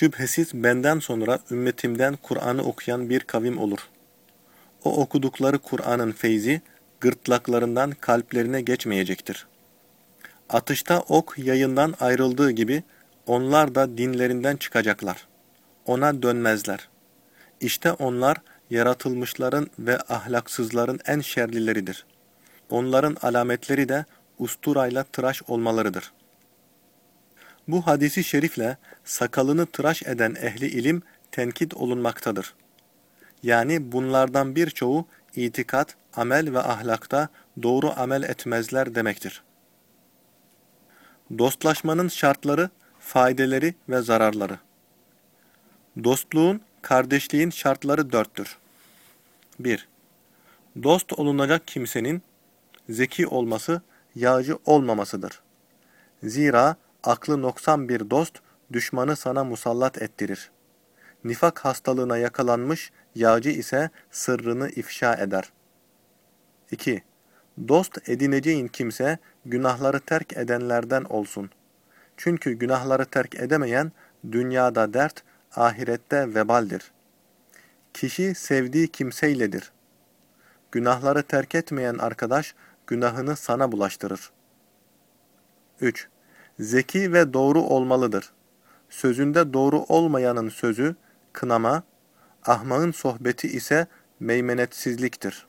Şüphesiz benden sonra ümmetimden Kur'an'ı okuyan bir kavim olur. O okudukları Kur'an'ın feyzi gırtlaklarından kalplerine geçmeyecektir. Atışta ok yayından ayrıldığı gibi onlar da dinlerinden çıkacaklar. Ona dönmezler. İşte onlar yaratılmışların ve ahlaksızların en şerlileridir. Onların alametleri de usturayla tıraş olmalarıdır. Bu hadisi şerifle sakalını tıraş eden ehli ilim tenkit olunmaktadır. Yani bunlardan birçoğu itikat, amel ve ahlakta doğru amel etmezler demektir. Dostlaşmanın şartları, faydeleri ve zararları. Dostluğun, kardeşliğin şartları dörttür. 1. Dost olunacak kimsenin zeki olması, yağcı olmamasıdır. Zira aklı noksan bir dost, düşmanı sana musallat ettirir. Nifak hastalığına yakalanmış, yağcı ise sırrını ifşa eder. 2. Dost edineceğin kimse, günahları terk edenlerden olsun. Çünkü günahları terk edemeyen, dünyada dert, ahirette vebaldir. Kişi sevdiği kimseyledir. Günahları terk etmeyen arkadaş, günahını sana bulaştırır. 3. Zeki ve doğru olmalıdır. Sözünde doğru olmayanın sözü, kınama, ahmağın sohbeti ise meymenetsizliktir.